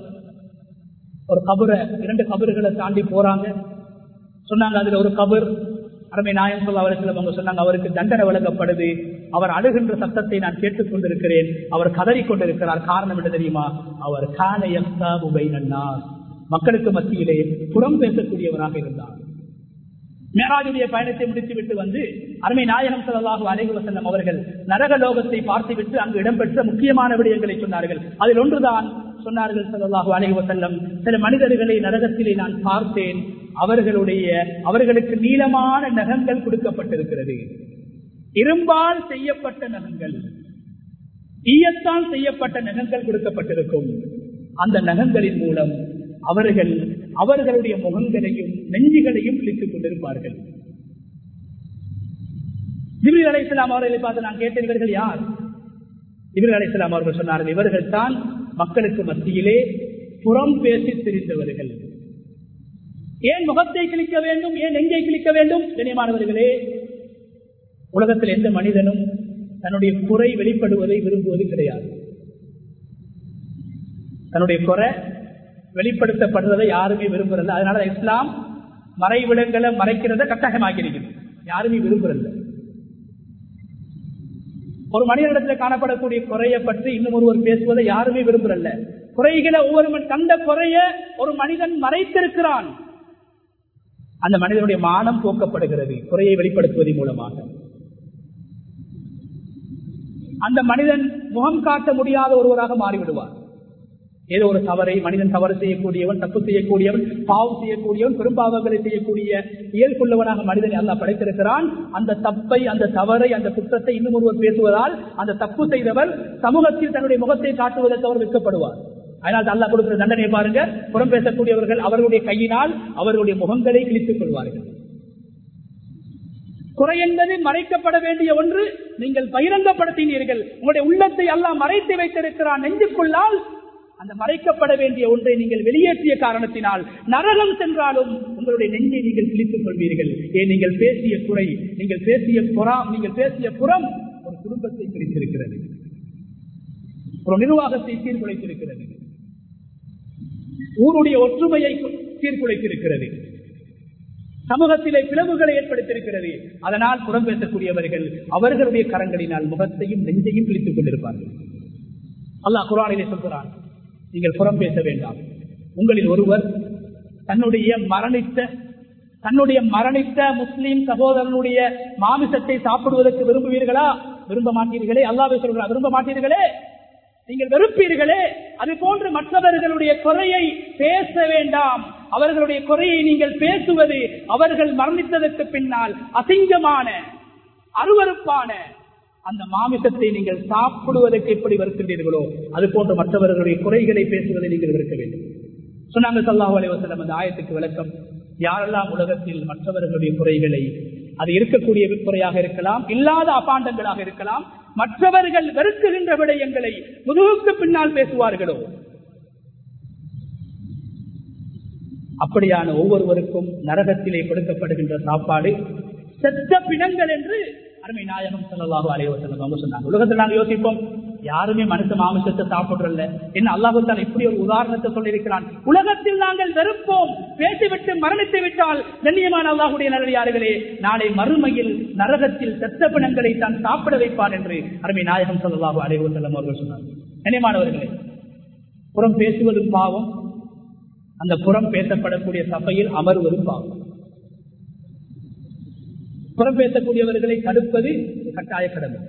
ஒரு கபரை இரண்டு கபறுகளை தாண்டி போறாங்க. சொன்னாங்க அதுல ஒரு கபர் அருமை நாயன் சொல்லா அவர்கள் அவங்க சொன்னாங்க அவருக்கு தண்டனை வழங்கப்படுது. அவர் அழுகின்ற சத்தத்தை நான் கேட்டுக் கொண்டிருக்கிறேன் அவர் கதறி கொண்டிருக்கிறார் காரணம் என்ன தெரியுமா? அவர் காலையா மக்களுக்கு மத்தியிலே புறம் பேசக்கூடியவராக இருந்தார். மேராஜுடைய பயணத்தை முடித்துவிட்டு வந்து அருமை நாயகம் செல்லாக அலைகு வசல்லம் அவர்கள் நரக லோகத்தை பார்த்துவிட்டு அங்கு இடம்பெற்ற முக்கியமான விடயங்களை சொன்னார்கள். அதில் ஒன்றுதான் சொன்னார்கள் செல்லாக அலைகு வசல்லம் சில மனிதர்களை நரகத்திலே நான் பார்த்தேன். அவர்களுடைய அவர்களுக்கு நீளமான நகங்கள் கொடுக்கப்பட்டிருக்கிறது. இரும்பால் செய்யப்பட்ட நகங்கள். ஈயத்தால் செய்யப்பட்ட நகங்கள் கொடுக்கப்பட்டிருக்கும். அந்த நகங்களின் மூலம் அவர்கள் அவர்களுடைய முகங்களையும் நெஞ்சுகளையும் விழித்துக் கொண்டிருப்பார்கள். ஜிபிரி அலை இஸ்லாம் அவர்களை பார்த்து நான் கேட்ட இவர்கள் யார்? ஜிபிரி அலை இஸ்லாம் அவர்கள் சொன்னார்கள் இவர்கள் தான் மக்களுக்கு மத்தியிலே புறம் பேசி தெரிந்தவர்கள். ஏன் முகத்தை கிழிக்க வேண்டும்? ஏன் நெஞ்சை கிழிக்க வேண்டும்? கண்ணியமானவர்களே உலகத்தில் எந்த மனிதனும் தன்னுடைய குறை வெளிப்படுவதை விரும்புவது கிடையாது. தன்னுடைய குறை வெளிப்படுத்தப்படுறதை யாருமே விரும்புறதில்ல. அதனால இஸ்லாம் மறைவிடங்களை மறைக்கிறத கட்டாயமாக்கி இருக்கிறது யாருமே விரும்புறதில்ல. ஒரு மனிதனிடத்தில் காணப்படக்கூடிய குறைய பற்றி இன்னும் ஒருவர் பேசுவதை யாருமே விரும்புறல்ல குறைகளை ஒவ்வொரு கண்ட குறைய ஒரு மனிதன் மறைத்திருக்கிறான். அந்த மனிதனுடைய மானம் போக்கப்படுகிறது. குறையை வெளிப்படுத்துவதன் மூலமாக. அந்த மனிதன் முகம் காட்ட முடியாத ஒருவராக மாறிவிடுவார். ஏதோ ஒரு தவறை மனிதன் தவறு செய்யக்கூடியவன் தப்பு செய்யக்கூடியவன் பாவம் செய்யக்கூடியவன் பெரும்பாவங்களை செய்யக்கூடிய இயல்புள்ளவனாக மனிதனை அல்லா படைத்திருக்கிறான். அந்த தப்பை அந்த தவறை அந்த குற்றத்தை இன்னும் ஒருவர் பேசுவதால் அந்த தப்பு செய்தவர் சமூகத்தில் தன்னுடைய முகத்தை காட்டுவதற்கு அவர் விற்கப்படுவார் அதனால் அல்லா கொடுக்கிற தண்டனை பாருங்க. புறம் பேசக்கூடியவர்கள் அவர்களுடைய கையினால் அவர்களுடைய முகங்களை கிழித்துக் கொள்வார்கள். குறை என்பது மறைக்கப்பட வேண்டிய ஒன்று. நீங்கள் பகிரங்கப்படுத்தினீர்கள். உங்களுடைய உள்ளத்தை எல்லாம் மறைத்து வைத்திருக்கிறான் நெஞ்சுக்குள்ளால் அந்த மறைக்கப்பட வேண்டிய ஒன்றை நீங்கள் வெளியேற்றிய காரணத்தினால் நரகம் சென்றாலும் உங்களுடைய நெஞ்சை நீங்கள் கிழித்துக் கொள்வீர்கள். ஏன்? நீங்கள் பேசிய குறை நீங்கள் பேசிய புறம் நீங்கள் பேசிய புறம் ஒரு குடும்பத்தை பிரித்திருக்கிறது. ஒரு நிர்வாகத்தை சீர்குலைத்திருக்கிறது. ஊருடைய ஒற்றுமையை சீர்குலைத்திருக்கிறது. சமூகத்திலே பிளவுகளை ஏற்படுத்தியிருக்கிறது. அதனால் புறம் பேசக்கூடியவர்கள் அவர்களுடைய கரங்களினால் முகத்தையும் நெஞ்சையும் பிடித்துக் கொண்டிருப்பார்கள். அல்லாஹ் குரானிலே சொல்கிறான் நீங்கள் புறம் பேச வேண்டாம். உங்களில் ஒருவர் தன்னுடைய மரணித்த தன்னுடைய மரணித்த முஸ்லீம் சகோதரனுடைய மாமிசத்தை சாப்பிடுவதற்கு விரும்புவீர்களா? விரும்ப மாட்டீர்களே. அல்லாவே சொல்கிறார் விரும்ப மாட்டீர்களே. நீங்கள் வெறுப்பீர்களே. அது போன்று மற்றவர்களுடைய குறையை பேச வேண்டாம். அவர்களுடைய குறையை நீங்கள் பேசுவது அவர்கள் மரணித்ததற்கு பின்னால் அசிங்கமான அருவறுப்பான அந்த மாமிசத்தை நீங்கள் சாப்பிடுவதற்கு எப்படி வருகின்றீர்களோ அது போன்று மற்றவர்களுடைய குறைகளை பேசுவதை நீங்கள் வெறுக்க வேண்டும். சொன்னாங்க சல்லாஹ் அலைவசலம் அந்த ஆயத்துக்கு விளக்கம். யாரெல்லாம் உலகத்தில் மற்றவர்களுடைய குறைகளை அது இருக்கக்கூடிய விற்பனையாக இருக்கலாம் இல்லாத அபாண்டங்களாக இருக்கலாம். மற்றவர்கள் வெறுக்குகின்ற விடயங்களை முதுகுக்கு பின்னால் பேசுவார்களோ? அப்படியான ஒவ்வொருவருக்கும் நரகத்திலே கொடுக்கப்படுகின்ற சாப்பாடு செத்த பிணங்கள் என்று அருமை நாயகம் செல்லலாக அலைவசல்லம் அவங்க சொன்னாங்க. உலகத்தில் நாங்கள் யோசிப்போம். யாருமே மனுஷ மாமிசத்தை சாப்பிடுறல என்ன அல்லாஹால இப்படி ஒரு உதாரணத்தை சொல்லியிருக்கிறான். உலகத்தில் நாங்கள் வெறுப்போம். பேசிவிட்டு மரணித்து விட்டால் கண்ணியமான அல்லாஹுடைய நல்லடியார்களே நாளை மறுமையில் நரகத்தில் செத்த பிணங்களை தான் சாப்பிட வைப்பார் என்று அருமை நாயகம் சொல்லலாக அலைவசல்லம் அவர்கள் சொன்னார் கண்ணியமானவர்களே புறம் பேசுவதும் பாவம். அந்த புறம் பேசப்படக்கூடிய சபையில் அமர்வதும் பாவம். புறம் பேசக்கூடியவர்களை தடுப்பது கட்டாய கடமை.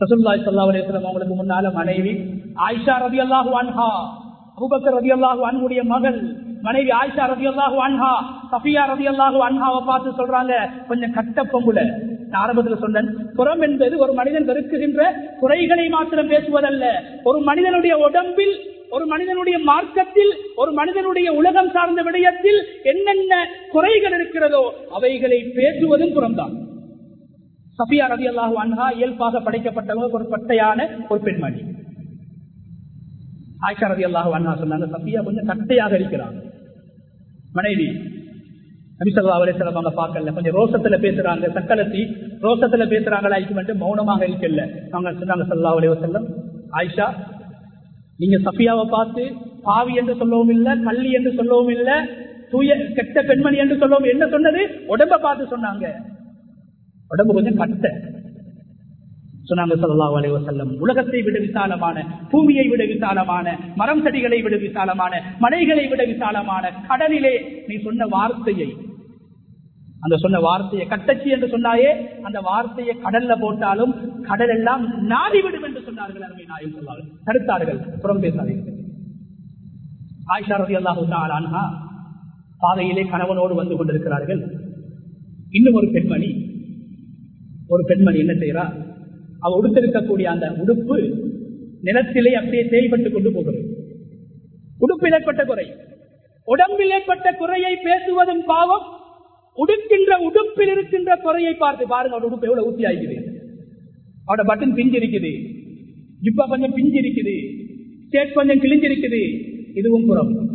ரசூல்லாய் சல்லா அலிஸ்லாம் அவங்களுக்கு முன்னால மனைவி ஆயிஷா ரவி அல்லாஹு அன்ஹா அபுபக்கர் ரவி அல்லாஹு அன்ஹுடைய மகள் மனைவி ஆயிஷா ரவி அல்லாஹு அன்ஹா சஃபியா ரவி அல்லாஹு அன்ஹாவை பார்த்து சொல்றாங்க கொஞ்சம் கட்ட பொங்குல ஆரம்பத்துல சொன்னேன் புறம் என்பது ஒரு மனிதன் வெறுக்குகின்ற குறைகளை மாத்திரம் பேசுவதல்ல. ஒரு மனிதனுடைய உடம்பில் ஒரு மனிதனுடைய மார்க்கத்தில் ஒரு மனிதனுடைய உலகம் சார்ந்த விடயத்தில் என்னென்ன குறைகள் இருக்கிறதோ அவைகளை பேசுவதும் புறம்தான். சபியா ரவி அல்லாஹு அன்ஹா இயல்பாக படைக்கப்பட்டவங்க ஒரு பட்டையான ஒரு பெண்மணி. ஆயிஷா ரவி அல்லாஹு அண்ணா சொன்னாங்க சபியா கொஞ்சம் கட்டையாக இருக்கிறாங்க மனைவி நபிசல்லா அலிஸ்லாம் அவங்க பார்க்கல. கொஞ்சம் ரோசத்துல பேசுறாங்க சக்கலத்தி ரோசத்துல பேசுறாங்களா மட்டும் மௌனமாக இருக்கல. அவங்க சொன்னாங்க சல்லா அலி வசல்லம் ஆயிஷா நீங்க சஃபியாவை பார்த்து பாவி என்று சொல்லவும் இல்லை கள்ளி என்று சொல்லவும் இல்லை தூய கெட்ட பெண்மணி என்று சொல்லவும் என்ன சொன்னது? உடம்ப பார்த்து சொன்னாங்க. உடம்பு கொஞ்சம் கட்ட. சொன்னாங்க சல்லாஹ் அலி வசல்லம் உலகத்தை விட விசாலமான பூமியை விட விசாலமான மரம் செடிகளை விட விசாலமான மலைகளை விட விசாலமான கடலிலே நீ சொன்ன வார்த்தையை அந்த சொன்ன வார்த்தையை கட்டச்சி என்று சொன்னாயே அந்த வார்த்தையை கடல்ல போட்டாலும் கடல் எல்லாம் நாடிவிடும் என்று சொன்னார்கள் அருமை நாயும் சொன்னார்கள் தடுத்தார்கள் புறம் பேசாதீர்கள். ஆயிஷா ரவி அல்லாஹு பாதையிலே கணவனோடு வந்து கொண்டிருக்கிறார்கள். இன்னும் ஒரு பெண்மணி ஒரு பெண்மணி என்ன செய்யறா அவ உடுத்திருக்கக்கூடிய அந்த உடுப்பு நிலத்திலே அப்படியே செயல்பட்டு கொண்டு போகிறது. உடுப்பில் ஏற்பட்ட குறை. உடம்பில் ஏற்பட்ட குறையை பேசுவதன் பாவம். உடுக்கின்ற உடுப்பில் இருக்கின்ற குறையை பார்த்து பாருங்க அவட உடுப்பு எவ்வளவு ஊசி ஆகிக்குது அவட பட்டன் பிஞ்சு இருக்குது ஜிப்பா கொஞ்சம் பிஞ்சு இருக்குது கொஞ்சம் கிழிஞ்சிருக்குது. இதுவும் புறம்.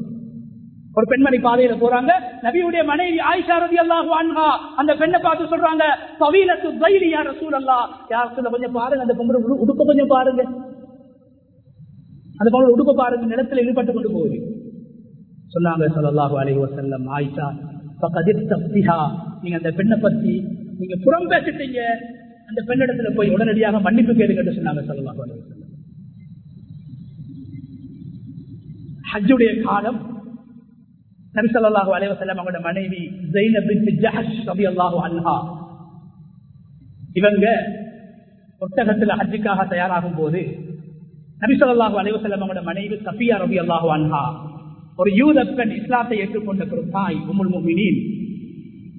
ஒரு பெண்மணி பாதையில போறாங்க. நபியுடைய மனைவி ஆயிஷா ரதி அல்லாஹு அன்ஹா அந்த பெண்ணை பார்த்து சொல்றாங்க பவீனத்து தைரி யார் ரசூல் அல்லா யார் சொல்ல கொஞ்சம் பாருங்க அந்த பொம்பளை உடுப்ப கொஞ்சம் பாருங்க. அந்த பொம்பளை உடுப்ப பாருங்க நிலத்துல ஈடுபட்டு கொண்டு போகுது. சொன்னாங்க சொல்லலாஹு அலைஹி வசல்லம் ஆயிஷா நீங்க அந்த பெண்ணை பத்தி நீங்க புறம் பேசிட்டீங்க. அந்த பெண்ணிடத்துல போய் உடனடியாக மன்னிப்பு கேளுங்க சொன்னாங்க சொல்லலாம் ஹஜ்ஜுடைய காலம் நபிசல்லாஹு அலைவசல்லம் அவங்களோட மனைவி அன்ஹா. இவங்க ஒட்டகத்தில் ஹஜ்ஜுக்காக தயாராகும் போது நபிசல்லாஹு அலைவசல்லம் அவங்களோட மனைவி சஃபியா ரபி அல்லாஹு அன்ஹா ஒரு யூத பெண் இஸ்லாத்தை ஏற்றுக்கொண்ட ஒரு தாய் உமுல் முமினின்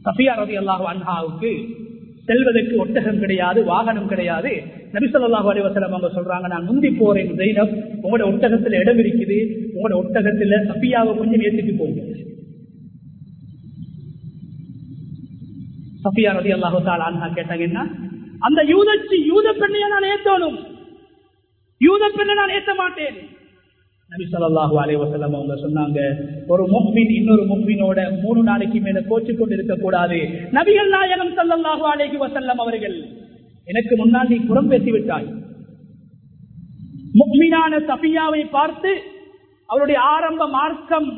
சஃபியா ரபி அல்லாஹு அன்ஹாவுக்கு செல்வதற்கு ஒட்டகம் கிடையாது வாகனம் கிடையாது. நபிசல்லாஹு அலைவசலம் அவங்க சொல்றாங்க நான் முந்தி போறேன் ஜெயினப் உங்களோட ஒட்டகத்துல இடம் இருக்குது. உங்களோட ஒட்டகத்துல சஃபியாவை கொஞ்சம் ஏற்றிட்டு போங்க. சஃபியா ரதி அல்லாஹு தாலா கேட்டாங்க என்ன? அந்த யூதச்சி யூத பெண்ணையை நான் ஏத்தணும். யூத பெண்ணை நான் ஏத்த மாட்டேன். நபி சொல்லாஹு அலே வசலம் அவங்க சொன்னாங்க ஒரு முக்மின் இன்னொரு முக்மினோட மூணு நாளைக்கு மேல கோச்சு கொண்டு இருக்கக்கூடாது நபிகள் நாயகம் சல்லாஹு அலேஹி வசல்லம் அவர்கள் எனக்கு முன்னால் நீ புறம் பேசி விட்டாய். முக்மினான சபியாவை பார்த்து அவருடைய ஆரம்ப மார்க்கம்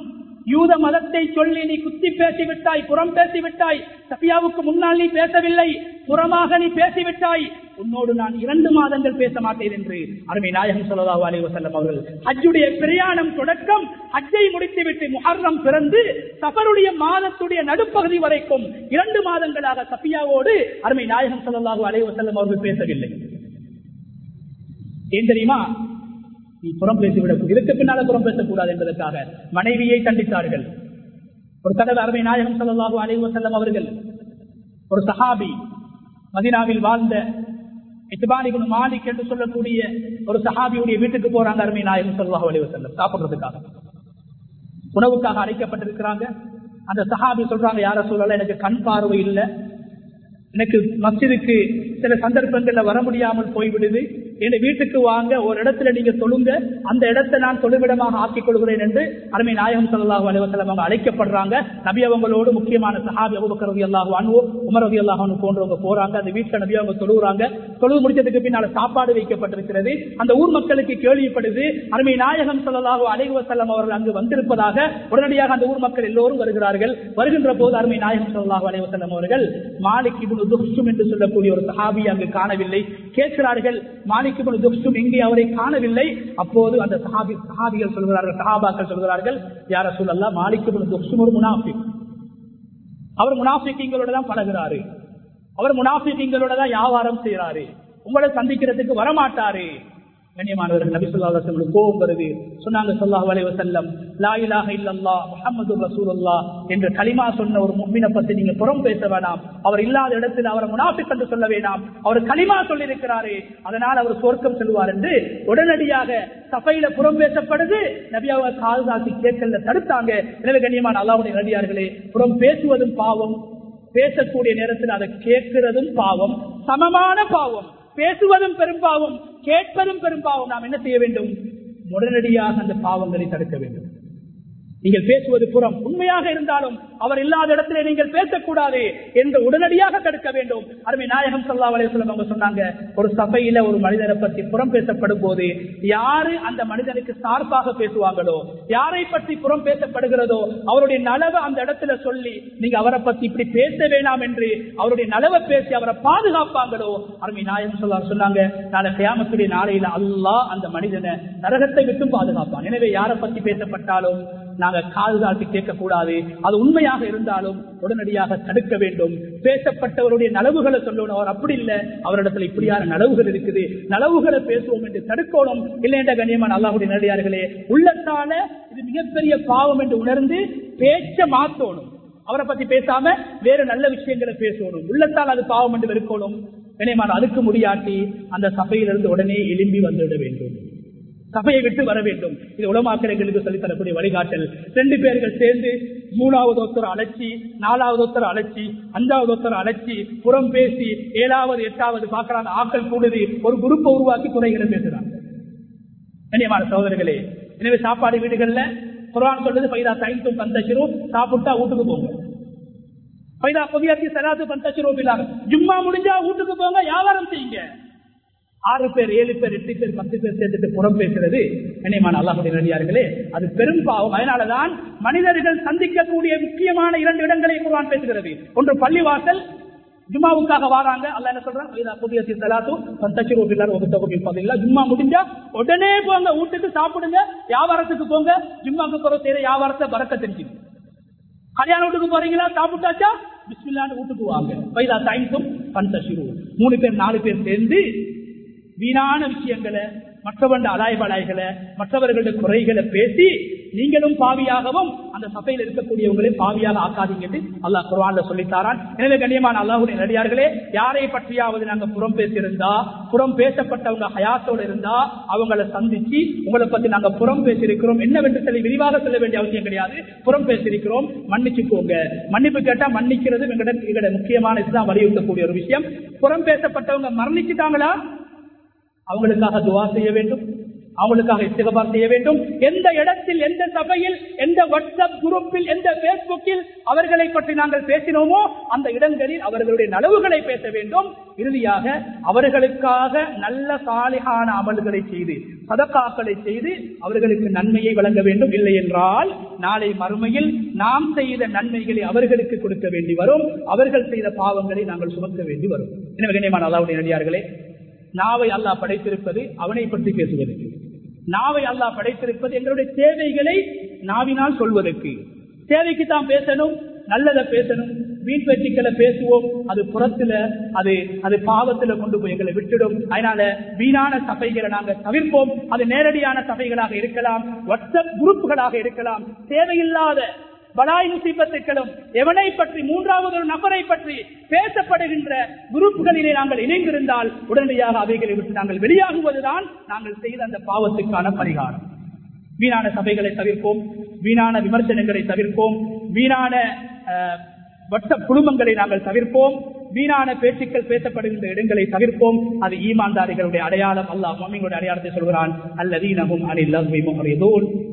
யூத மதத்தை சொல்லி நீ குத்தி பேசிவிட்டாய் புறம் பேசிவிட்டாய் சபியாவுக்கு முன்னால் நீ பேசவில்லை புறமாக நீ பேசிவிட்டாய் உன்னோடு நான் இரண்டு மாதங்கள் பேச மாட்டேன் என்று அருமை நாயகம் சொல்லலாஹு அலி வசல்லம் அவர்கள் ஹஜ்ஜுடைய பிரயாணம் தொடக்கம் ஹஜ்ஜை முடித்துவிட்டு முஹர்ரம் பிறந்து சபருடைய மாதத்துடைய நடுப்பகுதி வரைக்கும் இரண்டு மாதங்களாக சபியாவோடு அருமை நாயகம் சொல்லலாஹு அலி வசல்லம் அவர்கள் பேசவில்லை. ஏன் தெரியுமா? புறம் பேசிவிடக்கூடாது இதற்கு பின்னால புறம் பேசக்கூடாது என்பதற்காக மனைவியை கண்டித்தார்கள் ஒரு தடவை அருமை நாயகம் சல்லாஹூ அலைவ செல்லம் அவர்கள் ஒரு சஹாபி மதினாவில் வாழ்ந்த இத்துபானிகுன் மாலிக் என்று சொல்லக்கூடிய ஒரு சஹாபியுடைய வீட்டுக்கு போறாங்க அருமை நாயகம் சல்லாஹூ அலைஹி செல்லம் சாப்பிடுறதுக்காக. உணவுக்காக அழைக்கப்பட்டிருக்கிறாங்க. அந்த சஹாபி சொல்றாங்க யார சொல்லல எனக்கு கண் பார்வை இல்லை. எனக்கு மஸ்ஜிதுக்கு சில சந்தர்ப்பங்கள்ல வர முடியாமல் போய்விடுது. என் வீட்டுக்கு வாங்க ஒரு இடத்துல நீங்க சொல்லுங்க அந்த இடத்தை நான் தொழுவிடமாக ஆக்கிக் கொள்கிறேன் என்று அருமை நாயகம் சல்லாஹூ அலுவலம் அவங்க அழைக்கப்படுறாங்க. நபி அவங்களோடு முக்கியமான சஹாபி அபுபக்கர் ரவி அல்லாஹு அனுவோ உமர் ரவி அல்லாஹு போன்றவங்க போறாங்க. அந்த வீட்டுல நபி அவங்க தொழுகிறாங்க தொழுவு முடிச்சதுக்கு பின்னால சாப்பாடு வைக்கப்பட்டிருக்கிறது. அந்த ஊர் மக்களுக்கு கேள்விப்படுது. அருமை நாயகம் சல்லாஹூ அலைஹி அவர்கள் அங்கு வந்திருப்பதாக உடனடியாக அந்த ஊர் மக்கள் எல்லோரும் வருகிறார்கள். வருகின்ற போது அருமை நாயகம் சல்லாஹூ அலைஹி அவர்கள் மாலிக் இபுன் என்று சொல்லக்கூடிய ஒரு சஹாபி அங்கு காணவில்லை. கேட்கிறார்கள் மாலிக் துப்சும் எங்கே அவரை காணவில்லை. அப்போது அந்த சஹாபி சஹாபிகள் சொல்கிறார்கள் சஹாபாக்கள் சொல்கிறார்கள் யார சொல்லலாம் மாலிக் துப்சும் ஒரு முனாஃபி அவர் முனாஃபிக்கீங்களோட தான் பழகிறாரு. அவர் முனாஃபிக்கீங்களோட தான் வியாபாரம் செய்யறாரு உங்களை சந்திக்கிறதுக்கு வரமாட்டாரு. கண்ணியமானவர்கள் நபி சொல்லா கோபம் வருது. சொன்னாங்க சொல்லாஹ் வலைவசல்லம் லாயிலாக இல்லல்லா முகமது ரசூல்லா என்று களிமா சொன்ன ஒரு மும்மினை பத்தி நீங்க புறம் பேச வேணாம். அவர் இல்லாத இடத்தில் அவரை முனாஃபிக் என்று சொல்ல வேண்டாம் அவர் களிமா சொல்லியிருக்கிறாரு அதனால் அவர் சொர்க்கம் செல்வார் என்று உடனடியாக சபையில புறம் பேசப்படுது. நபியாவை கால்தாசி கேட்கல தடுத்தாங்க. எனவே கண்ணியமான அல்லாவுடைய நடிகார்களே புறம் பேசுவதும் பாவம் பேசக்கூடிய நேரத்தில் அதை கேட்கிறதும் பாவம் சமமான பாவம். பேசுவதும் பெரும்பாவம் கேட்பதும் பெரும்பாவம் நாம் என்ன செய்ய வேண்டும்? உடனடியாக அந்த பாவங்களை தடுக்க வேண்டும். நீங்கள் பேசுவது புறம். உண்மையாக இருந்தாலும் அவர் இல்லாத இடத்திலே நீங்கள் பேசக்கூடாது என்று உடனடியாக தடுக்க வேண்டும். அருமை நாயகம் சல்லா வலையம் அவங்க சொன்னாங்க ஒரு சபையில ஒரு மனிதரை பற்றி புறம் பேசப்படும் போது யாரு அந்த மனிதனுக்கு சார்பாக பேசுவாங்களோ யாரை பற்றி புறம் பேசப்படுகிறதோ அவருடைய நலவை அந்த இடத்துல சொல்லி நீங்க அவரை பத்தி இப்படி பேச வேணாம் என்று அவருடைய நலவை பேசி அவரை பாதுகாப்பாங்களோ அருமை நாயகம் சொல்லா சொன்னாங்க நாளை கிராமத்துடைய நாளையில அல்லாஹ் அந்த மனிதனை நரகத்தை விட்டு பாதுகாப்பான். எனவே யாரை பத்தி பேசப்பட்டாலும் நாங்க காது தாழ்த்தி கேட்கக்கூடாது. அது உண்மையாக இருந்தாலும் உடனடியாக தடுக்க வேண்டும். பேசப்பட்டவருடைய நலவுகளை சொல்லணும். அவர் அப்படி இல்லை. அவரிடத்துல இப்படியான நலவுகள் இருக்குது. நலவுகளை பேசுவோம் என்று தடுக்கணும். இல்லை என்ற கண்ணியமான அல்லாஹுடைய நடிகார்களே உள்ளத்தால இது மிகப்பெரிய பாவம் என்று உணர்ந்து பேச்ச மாத்தோணும். அவரை பத்தி பேசாம வேற நல்ல விஷயங்களை பேசணும். உள்ளத்தால் அது பாவம் என்று வெறுக்கணும். கண்ணியமான அதுக்கு முடியாட்டி அந்த சபையிலிருந்து உடனே எழும்பி வந்துவிட வேண்டும். சபையை விட்டு வர வேண்டும். இது உலமாக்கள் எங்களுக்கு சொல்லித் தரக்கூடிய வழிகாட்டல். ரெண்டு பேர்கள் சேர்ந்து மூணாவது ஒருத்தர் அழைச்சி நாலாவது ஒருத்தர் அழைச்சி அஞ்சாவது ஒருத்தர் அழைச்சி புறம் பேசி ஏழாவது எட்டாவது பாக்குறாங்க ஆக்கள் கூடுது. ஒரு குரூப்பை உருவாக்கி துறைகளை பேசுறாங்க. கண்ணியமான சகோதரர்களே எனவே சாப்பாடு வீடுகள்ல குரான் சொல்றது பைதா தைத்தும் பந்தச்சிரும் சாப்பிட்டா வீட்டுக்கு போங்க. பைதா பொதியாத்தி சராத்து பந்தச்சிரும் ஜும்மா முடிஞ்சா வீட்டுக்கு போங்க வியாபாரம் செய்யுங்க. ஆறு பேர் ஏழு பேர் எட்டு பேர் பத்து பேர் சேர்த்துட்டு புறம் பேசுறது கண்ணியமான அல்லாஹுடைய நடிகார்களே அது பெரும் பாவம். அதனாலதான் மனிதர்கள் சந்திக்கக்கூடிய முக்கியமான இரண்டு இடங்களை குரான் பேசுகிறது. ஒன்று பள்ளிவாசல் ஜும்மாவுக்காக வராங்க. அல்ல என்ன சொல்றாங்க புதிய ஜும்மா முடிஞ்சா உடனே போங்க வீட்டுக்கு சாப்பிடுங்க வியாபாரத்துக்கு போங்க. ஜும்மாக்கு போற செய்யற வியாபாரத்தை பறக்க தெரிஞ்சுங்க கல்யாண வீட்டுக்கு போறீங்களா? சாப்பிட்டாச்சா? பிஸ்மில்லான்னு வீட்டுக்கு வாங்க. பைதா சயின்ஸும் பந்தசிரு மூணு பேர் நாலு பேர் சேர்ந்து வீணான விஷயங்களை மற்றவருடைய அலாய்பலாய்களை மற்றவர்களுடைய குறைகளை பேசி நீங்களும் பாவியாகவும் அந்த சபையில் இருக்கக்கூடியவங்களே பாவியாக ஆக்காதீங்க அல்லாஹ் குர்ஆன்ல சொல்லித்தாரான். எனவே கண்ணியமான அல்லாஹுடைய நடிகார்களே யாரை பற்றியாவது நாங்க புறம் பேசியிருந்தா புறம் பேசப்பட்டவங்க ஹயாத்தோடு இருந்தா அவங்கள சந்திச்சு உங்களை பத்தி நாங்க புறம் பேசியிருக்கிறோம். என்னவென்று சொல்லி விரிவாக சொல்ல வேண்டிய அவசியம் கிடையாது. புறம் பேசியிருக்கிறோம். மன்னிச்சுக்கோங்க மன்னிப்பு கேட்டா மன்னிக்கிறது எங்கட எங்கட முக்கியமான இதுதான் வலியுறுத்தக்கூடிய ஒரு விஷயம். புறம் பேசப்பட்டவங்க மரணிச்சுட்டாங்களா? அவங்களுக்காக துவா செய்ய வேண்டும். அவங்களுக்காக இஸ்திகபார் செய்ய வேண்டும். எந்த இடத்தில் எந்த சபையில் எந்த வாட்ஸ்அப் குரூப்பில் எந்த பேஸ்புக்கில் அவர்களை பற்றி நாங்கள் பேசினோமோ அந்த இடங்களில் அவர்களுடைய நலவுகளை பேச வேண்டும். இறுதியாக அவர்களுக்காக நல்ல சாலிகான அமல்களை செய்து சதக்காக்களை செய்து அவர்களுக்கு நன்மையை வழங்க வேண்டும். இல்லை என்றால் நாளை மறுமையில் நாம் செய்த நன்மைகளை அவர்களுக்கு கொடுக்க வேண்டி வரும். அவர்கள் செய்த பாவங்களை நாங்கள் சுமக்க வேண்டி வரும். எனவே கண்ணியமான அல்லாவுடைய நடிகார்களே நாவை அல்லாஹ் படைத்திருப்பது அவனை பற்றி பேசுவதற்கு. நாவை அல்லாஹ் படைத்திருப்பது எங்களுடைய தேவைகளை நாவினால் சொல்வதற்கு. தேவைக்கு தான் பேசணும் நல்லதை பேசணும் வீண் பேச்சுக்களை பேசுவோம் அது புறத்துல அது அது பாவத்துல கொண்டு போய் எங்களை விட்டுடும். அதனால வீணான சபைகளை நாங்க தவிர்ப்போம். அது நேரடியான சபைகளாக இருக்கலாம் வாட்ஸ்அப் குரூப்புகளாக இருக்கலாம். தேவையில்லாத பலாய் முசீபத்துக்களும் எவனை பற்றி மூன்றாவது ஒரு நபரை பற்றி பேசப்படுகின்ற குரூப்புகளிலே நாங்கள் இணைந்திருந்தால் உடனடியாக அவைகளை விட்டு நாங்கள் வெளியாகுவதுதான் நாங்கள் செய்த அந்த பாவத்துக்கான பரிகாரம். வீணான சபைகளை தவிர்ப்போம் வீணான விமர்சனங்களை தவிர்ப்போம் வீணான வட்ட குடும்பங்களை நாங்கள் தவிர்ப்போம். வீணான பேச்சுக்கள் பேசப்படுகின்ற இடங்களை தவிர்ப்போம். அது ஈமான்தாரிகளுடைய அடையாளம். அல்லாஹ் மம்மிங்களுடைய அடையாளத்தை சொல்கிறான் அல்லதீனமும் அனில்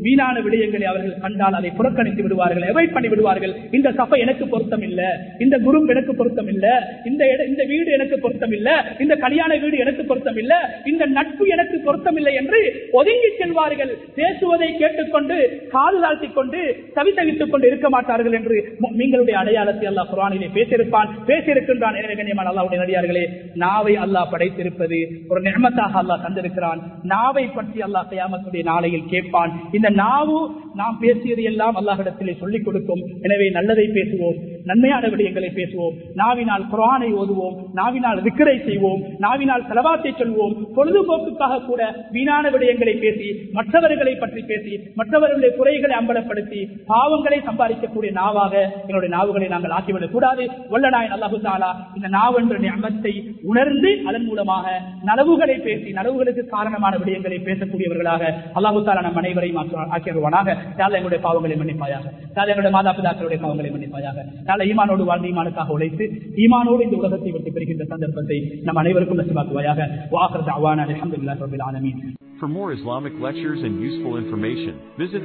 வீணான விடயங்களை அவர்கள் கண்டால் அதை புறக்கணித்து விடுவார்கள் எவை பண்ணி விடுவார்கள். இந்த சபை எனக்கு பொருத்தம் இல்ல இந்த குரு எனக்கு பொருத்தம் இல்ல இந்த இந்த வீடு எனக்கு பொருத்தம் இல்ல இந்த கல்யாண வீடு எனக்கு பொருத்தம் இல்ல இந்த நட்பு எனக்கு பொருத்தம் இல்லை என்று ஒதுங்கி செல்வார்கள். பேசுவதை கேட்டுக்கொண்டு காது தாழ்த்திக் கொண்டு தவித்தவித்துக் கொண்டு இருக்க மாட்டார்கள் என்று நீங்களுடைய அடையாளத்தை அல்லா குரானிலே பேசியிருப்பான். பேசியிருக்கின்ற சொல்றான் எனவே கண்ணியமான அல்லாவுடைய நடிகார்களே நாவை அல்லாஹ் படைத்திருப்பது ஒரு நிர்மத்தாக அல்லாஹ் தந்திருக்கிறான். நாவை பற்றி அல்லாஹ் கயாமத்துடைய நாளையில் கேட்பான். இந்த நாவு நாம் பேசியது எல்லாம் அல்லாஹிடத்திலே சொல்லிக் கொடுக்கும். எனவே நல்லதை பேசுவோம். நன்மையான விடயங்களை பேசுவோம். நாவினால் குரானை ஓதுவோம். நாவினால் விக்கிரை செய்வோம். நாவினால் செலவாத்தை சொல்வோம். பொழுதுபோக்குக்காக கூட வீணான விடயங்களை பேசி மற்றவர்களை பற்றி பேசி மற்றவர்களுடைய குறைகளை அம்பலப்படுத்தி பாவங்களை சம்பாதிக்கக்கூடிய நாவாக என்னுடைய நாவுகளை நாங்கள் ஆக்கிவிடக் கூடாது. வல்லநாயன் அல்லாஹு தாலா இந்த நாவென்ற அமத்தை உணர்ந்து அதன் மூலமாக நலவுகளை பேசி நலவுகளுக்கு காரணமான விடயங்களை பேசக்கூடியவர்களாக அல்லாஹு தாலா நம் அனைவரையும் ஆக்கியவர்களாக யாழ் எங்களுடைய பாவங்களை மன்னிப்பாயாக? யாழ் எங்களுடைய மாதா பிதாக்களுடைய பாவங்களை மன்னிப்பாயாக? யாழ் ஈமானோடு வாழ்ந்த ஈமானுக்காக உழைத்து ஈமானோடு இந்த உலகத்தை விட்டு பெறுகின்ற சந்தர்ப்பத்தை நம் அனைவருக்கும் நசிவாக்குவாயாக வாகர் அவான அலமதுல்லா ரபில் ஆலமீன் For more Islamic lectures and useful information, visit